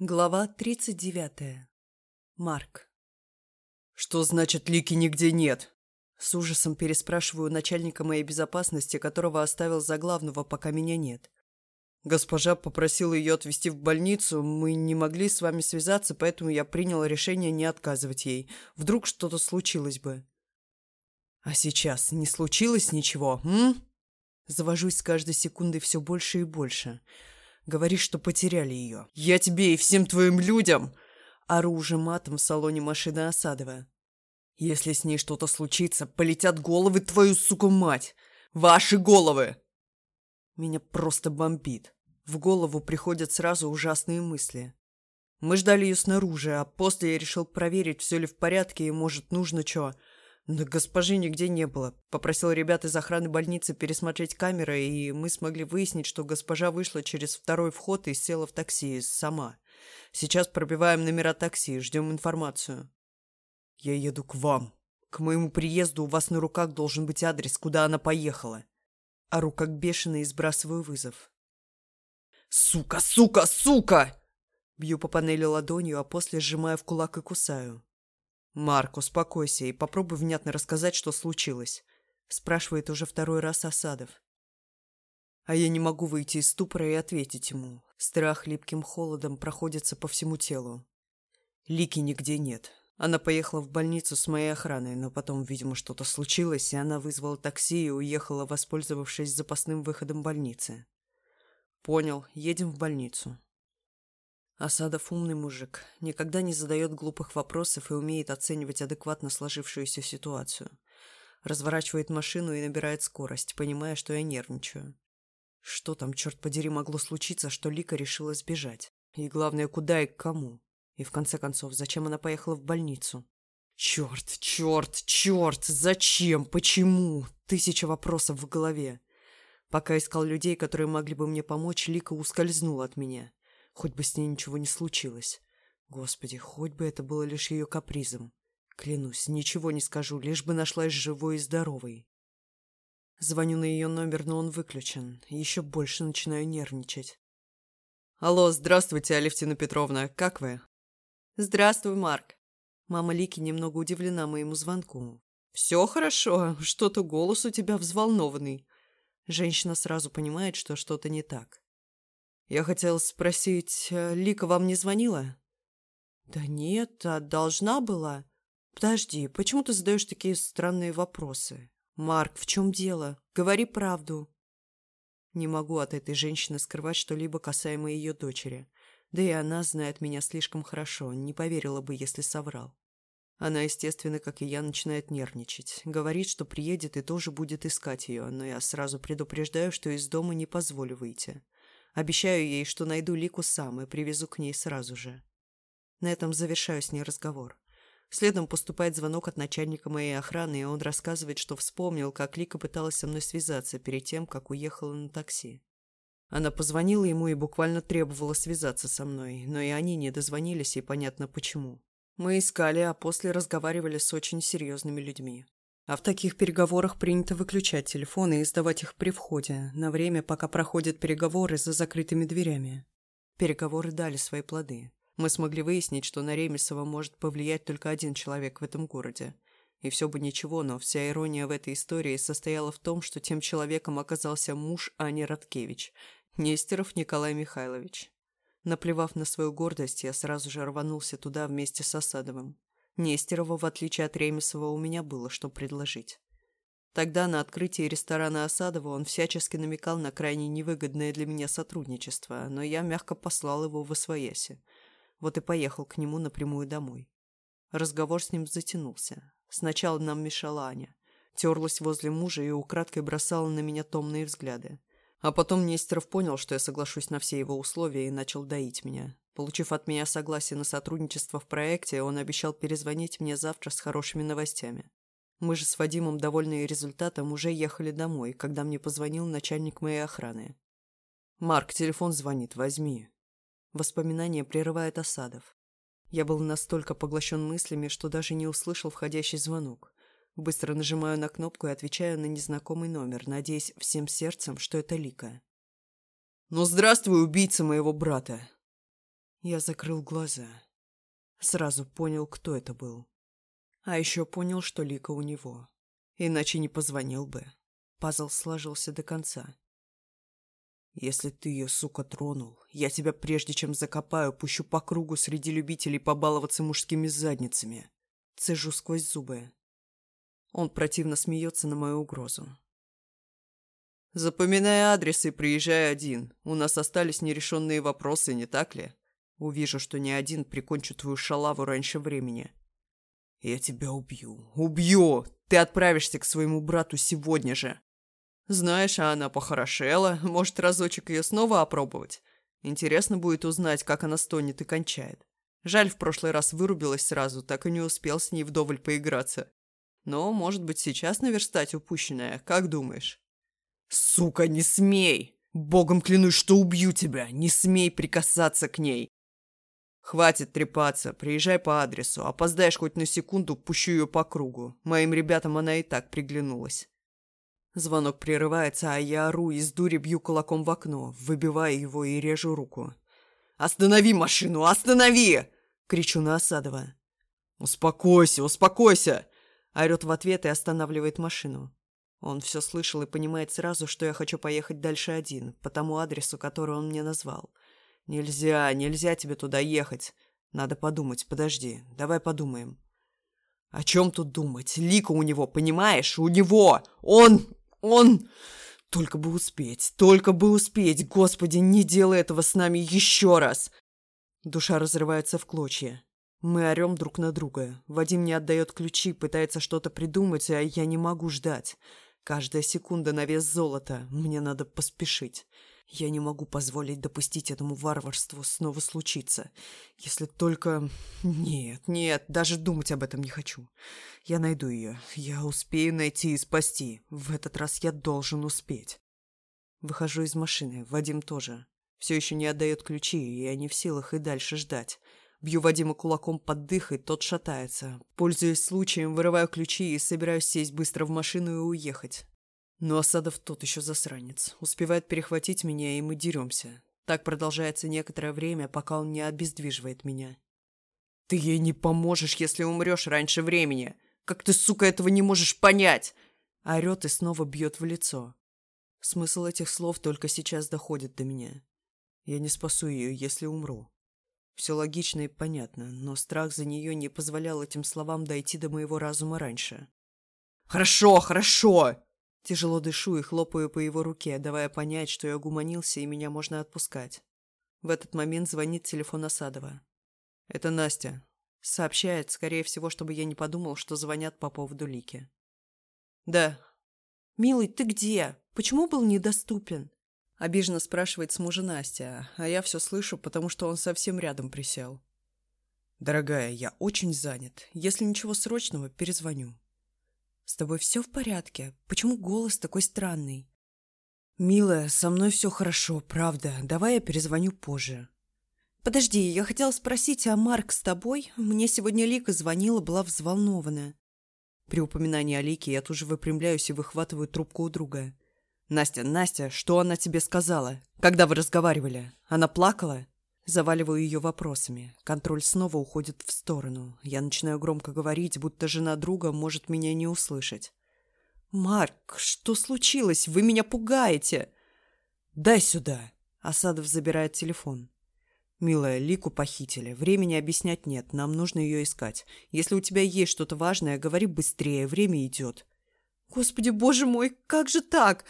Глава 39. Марк. «Что значит Лики нигде нет?» С ужасом переспрашиваю начальника моей безопасности, которого оставил за главного, пока меня нет. Госпожа попросила ее отвезти в больницу, мы не могли с вами связаться, поэтому я принял решение не отказывать ей. Вдруг что-то случилось бы. А сейчас не случилось ничего, м? Завожусь с каждой секундой все больше и больше. Говоришь, что потеряли ее. Я тебе и всем твоим людям!» Оружие матом в салоне машины Осадова. «Если с ней что-то случится, полетят головы твою, сука, мать! Ваши головы!» Меня просто бомбит. В голову приходят сразу ужасные мысли. Мы ждали ее снаружи, а после я решил проверить, все ли в порядке и, может, нужно что. Но госпожи нигде не было. Попросил ребят из охраны больницы пересмотреть камеры, и мы смогли выяснить, что госпожа вышла через второй вход и села в такси сама. Сейчас пробиваем номера такси, ждем информацию. Я еду к вам. К моему приезду у вас на руках должен быть адрес, куда она поехала. Ору как бешеный и сбрасываю вызов. «Сука, сука, сука!» Бью по панели ладонью, а после сжимаю в кулак и кусаю. «Марк, успокойся и попробуй внятно рассказать, что случилось», — спрашивает уже второй раз Осадов. А я не могу выйти из ступора и ответить ему. Страх липким холодом проходится по всему телу. Лики нигде нет. Она поехала в больницу с моей охраной, но потом, видимо, что-то случилось, и она вызвала такси и уехала, воспользовавшись запасным выходом больницы. «Понял, едем в больницу». Асадов умный мужик, никогда не задает глупых вопросов и умеет оценивать адекватно сложившуюся ситуацию. Разворачивает машину и набирает скорость, понимая, что я нервничаю. Что там, черт подери, могло случиться, что Лика решила сбежать? И главное, куда и к кому? И в конце концов, зачем она поехала в больницу? Черт, черт, черт! Зачем? Почему? Тысяча вопросов в голове. Пока искал людей, которые могли бы мне помочь, Лика ускользнула от меня. Хоть бы с ней ничего не случилось. Господи, хоть бы это было лишь ее капризом. Клянусь, ничего не скажу, лишь бы нашлась живой и здоровой. Звоню на ее номер, но он выключен. Еще больше начинаю нервничать. «Алло, здравствуйте, Алевтина Петровна, как вы?» «Здравствуй, Марк». Мама Лики немного удивлена моему звонку. «Все хорошо, что-то голос у тебя взволнованный». Женщина сразу понимает, что что-то не так. Я хотел спросить, э, Лика вам не звонила? Да нет, а должна была. Подожди, почему ты задаешь такие странные вопросы? Марк, в чем дело? Говори правду. Не могу от этой женщины скрывать что-либо касаемо ее дочери. Да и она знает меня слишком хорошо, не поверила бы, если соврал. Она, естественно, как и я, начинает нервничать. Говорит, что приедет и тоже будет искать ее, но я сразу предупреждаю, что из дома не позволю выйти. Обещаю ей, что найду Лику сам и привезу к ней сразу же. На этом завершаю с ней разговор. Следом поступает звонок от начальника моей охраны, и он рассказывает, что вспомнил, как Лика пыталась со мной связаться перед тем, как уехала на такси. Она позвонила ему и буквально требовала связаться со мной, но и они не дозвонились, и понятно почему. Мы искали, а после разговаривали с очень серьезными людьми. А в таких переговорах принято выключать телефоны и сдавать их при входе, на время, пока проходят переговоры за закрытыми дверями. Переговоры дали свои плоды. Мы смогли выяснить, что на Ремесова может повлиять только один человек в этом городе. И все бы ничего, но вся ирония в этой истории состояла в том, что тем человеком оказался муж Ани Радкевич, Нестеров Николай Михайлович. Наплевав на свою гордость, я сразу же рванулся туда вместе с Осадовым. Нестерова, в отличие от Ремесова, у меня было что предложить. Тогда на открытии ресторана Осадова он всячески намекал на крайне невыгодное для меня сотрудничество, но я мягко послал его в Освояси. Вот и поехал к нему напрямую домой. Разговор с ним затянулся. Сначала нам мешала Аня. Терлась возле мужа и украдкой бросала на меня томные взгляды. А потом Нестеров понял, что я соглашусь на все его условия и начал доить меня. Получив от меня согласие на сотрудничество в проекте, он обещал перезвонить мне завтра с хорошими новостями. Мы же с Вадимом, довольные результатом, уже ехали домой, когда мне позвонил начальник моей охраны. «Марк, телефон звонит, возьми». Воспоминание прерывает Осадов. Я был настолько поглощен мыслями, что даже не услышал входящий звонок. Быстро нажимаю на кнопку и отвечаю на незнакомый номер, надеясь всем сердцем, что это Лика. «Ну, здравствуй, убийца моего брата!» Я закрыл глаза. Сразу понял, кто это был. А еще понял, что Лика у него. Иначе не позвонил бы. Пазл сложился до конца. Если ты ее, сука, тронул, я тебя прежде чем закопаю, пущу по кругу среди любителей побаловаться мужскими задницами. Цежу сквозь зубы. Он противно смеется на мою угрозу. Запоминай адрес и приезжай один. У нас остались нерешенные вопросы, не так ли? Увижу, что не один, прикончу твою шалаву раньше времени. Я тебя убью. Убью! Ты отправишься к своему брату сегодня же. Знаешь, а она похорошела. Может, разочек ее снова опробовать? Интересно будет узнать, как она стонет и кончает. Жаль, в прошлый раз вырубилась сразу, так и не успел с ней вдоволь поиграться. Но, может быть, сейчас наверстать упущенное, как думаешь? Сука, не смей! Богом клянусь, что убью тебя! Не смей прикасаться к ней! Хватит трепаться, приезжай по адресу. Опоздаешь хоть на секунду, пущу ее по кругу. Моим ребятам она и так приглянулась. Звонок прерывается, а я ору и с дури бью кулаком в окно, выбиваю его и режу руку. «Останови машину! Останови!» — кричу на Осадова. «Успокойся, успокойся!» — орёт в ответ и останавливает машину. Он все слышал и понимает сразу, что я хочу поехать дальше один, по тому адресу, который он мне назвал. «Нельзя, нельзя тебе туда ехать. Надо подумать, подожди, давай подумаем». «О чем тут думать? Лика у него, понимаешь? У него! Он он... Только бы успеть, только бы успеть. Господи, не делай этого с нами еще раз. Душа разрывается в клочья. Мы орем друг на друга. Вадим не отдает ключи, пытается что-то придумать, а я не могу ждать. Каждая секунда на вес золота. Мне надо поспешить. Я не могу позволить допустить этому варварству снова случиться. Если только... Нет, нет, даже думать об этом не хочу. Я найду ее. Я успею найти и спасти. В этот раз я должен успеть. Выхожу из машины. Вадим тоже. Все еще не отдает ключи, и я не в силах и дальше ждать. Бью Вадима кулаком под дых, и тот шатается. Пользуясь случаем, вырываю ключи и собираюсь сесть быстро в машину и уехать. Но Осадов тот еще засранец. Успевает перехватить меня, и мы деремся. Так продолжается некоторое время, пока он не обездвиживает меня. «Ты ей не поможешь, если умрешь раньше времени! Как ты, сука, этого не можешь понять?» Орет и снова бьет в лицо. Смысл этих слов только сейчас доходит до меня. Я не спасу ее, если умру. Все логично и понятно, но страх за нее не позволял этим словам дойти до моего разума раньше. «Хорошо, хорошо!» Тяжело дышу и хлопаю по его руке, давая понять, что я гуманился и меня можно отпускать. В этот момент звонит телефон Осадова. «Это Настя». Сообщает, скорее всего, чтобы я не подумал, что звонят по поводу Лики. «Да». «Милый, ты где? Почему был недоступен?» Обиженно спрашивает с мужа Настя, а я все слышу, потому что он совсем рядом присел. «Дорогая, я очень занят. Если ничего срочного, перезвоню». «С тобой все в порядке? Почему голос такой странный?» «Милая, со мной все хорошо, правда. Давай я перезвоню позже». «Подожди, я хотела спросить, а Марк с тобой? Мне сегодня Лика звонила, была взволнована». При упоминании о Лике я тут же выпрямляюсь и выхватываю трубку у друга. «Настя, Настя, что она тебе сказала? Когда вы разговаривали? Она плакала?» Заваливаю ее вопросами. Контроль снова уходит в сторону. Я начинаю громко говорить, будто жена друга может меня не услышать. «Марк, что случилось? Вы меня пугаете!» «Дай сюда!» Асадов забирает телефон. «Милая, Лику похитили. Времени объяснять нет. Нам нужно ее искать. Если у тебя есть что-то важное, говори быстрее. Время идет». «Господи, боже мой, как же так?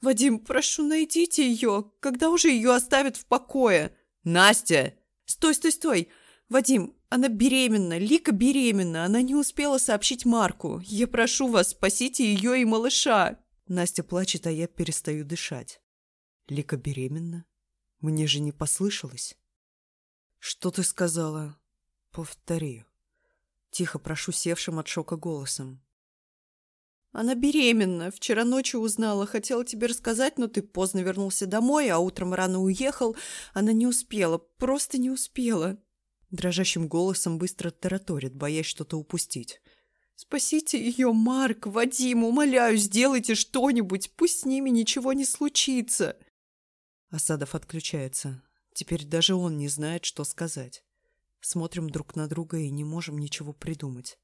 Вадим, прошу, найдите ее. Когда уже ее оставят в покое?» «Настя!» «Стой, стой, стой! Вадим, она беременна, Лика беременна, она не успела сообщить Марку. Я прошу вас, спасите ее и малыша!» Настя плачет, а я перестаю дышать. «Лика беременна? Мне же не послышалось?» «Что ты сказала?» «Повтори». Тихо прошу севшим от шока голосом. Она беременна. Вчера ночью узнала. Хотела тебе рассказать, но ты поздно вернулся домой, а утром рано уехал. Она не успела. Просто не успела. Дрожащим голосом быстро тараторит, боясь что-то упустить. «Спасите ее, Марк, Вадим, умоляю, сделайте что-нибудь, пусть с ними ничего не случится!» Асадов отключается. Теперь даже он не знает, что сказать. Смотрим друг на друга и не можем ничего придумать.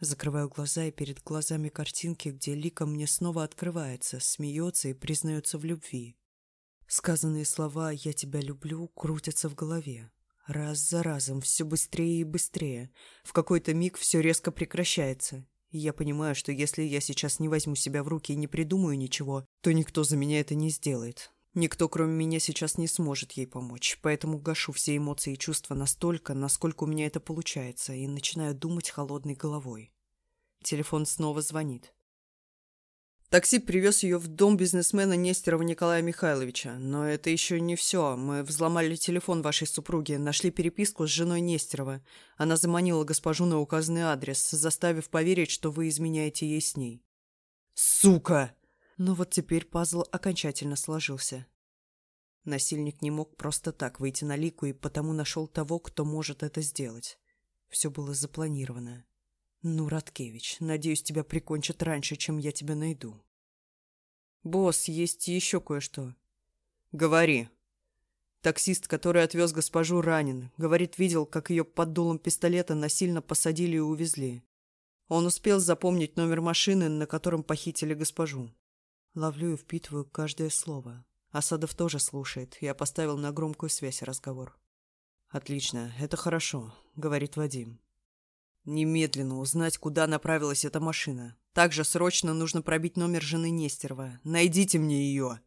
Закрываю глаза, и перед глазами картинки, где Лика мне снова открывается, смеется и признается в любви. Сказанные слова «я тебя люблю» крутятся в голове. Раз за разом, все быстрее и быстрее. В какой-то миг все резко прекращается. И я понимаю, что если я сейчас не возьму себя в руки и не придумаю ничего, то никто за меня это не сделает. Никто, кроме меня, сейчас не сможет ей помочь, поэтому гашу все эмоции и чувства настолько, насколько у меня это получается, и начинаю думать холодной головой. Телефон снова звонит. Такси привез ее в дом бизнесмена Нестерова Николая Михайловича. Но это еще не все. Мы взломали телефон вашей супруги, нашли переписку с женой Нестерова. Она заманила госпожу на указанный адрес, заставив поверить, что вы изменяете ей с ней. «Сука!» Но вот теперь пазл окончательно сложился. Насильник не мог просто так выйти на лику и потому нашел того, кто может это сделать. Все было запланировано. Ну, Радкевич, надеюсь, тебя прикончат раньше, чем я тебя найду. Босс, есть еще кое-что. Говори. Таксист, который отвез госпожу, ранен. Говорит, видел, как ее под дулом пистолета насильно посадили и увезли. Он успел запомнить номер машины, на котором похитили госпожу. Ловлю и впитываю каждое слово. Асадов тоже слушает. Я поставил на громкую связь разговор. «Отлично, это хорошо», — говорит Вадим. «Немедленно узнать, куда направилась эта машина. Также срочно нужно пробить номер жены Нестерова. Найдите мне ее!»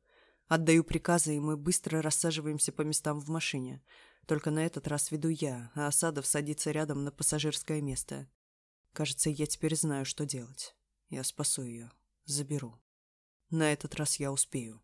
Отдаю приказы, и мы быстро рассаживаемся по местам в машине. Только на этот раз веду я, а Асадов садится рядом на пассажирское место. Кажется, я теперь знаю, что делать. Я спасу ее. Заберу. На этот раз я успею.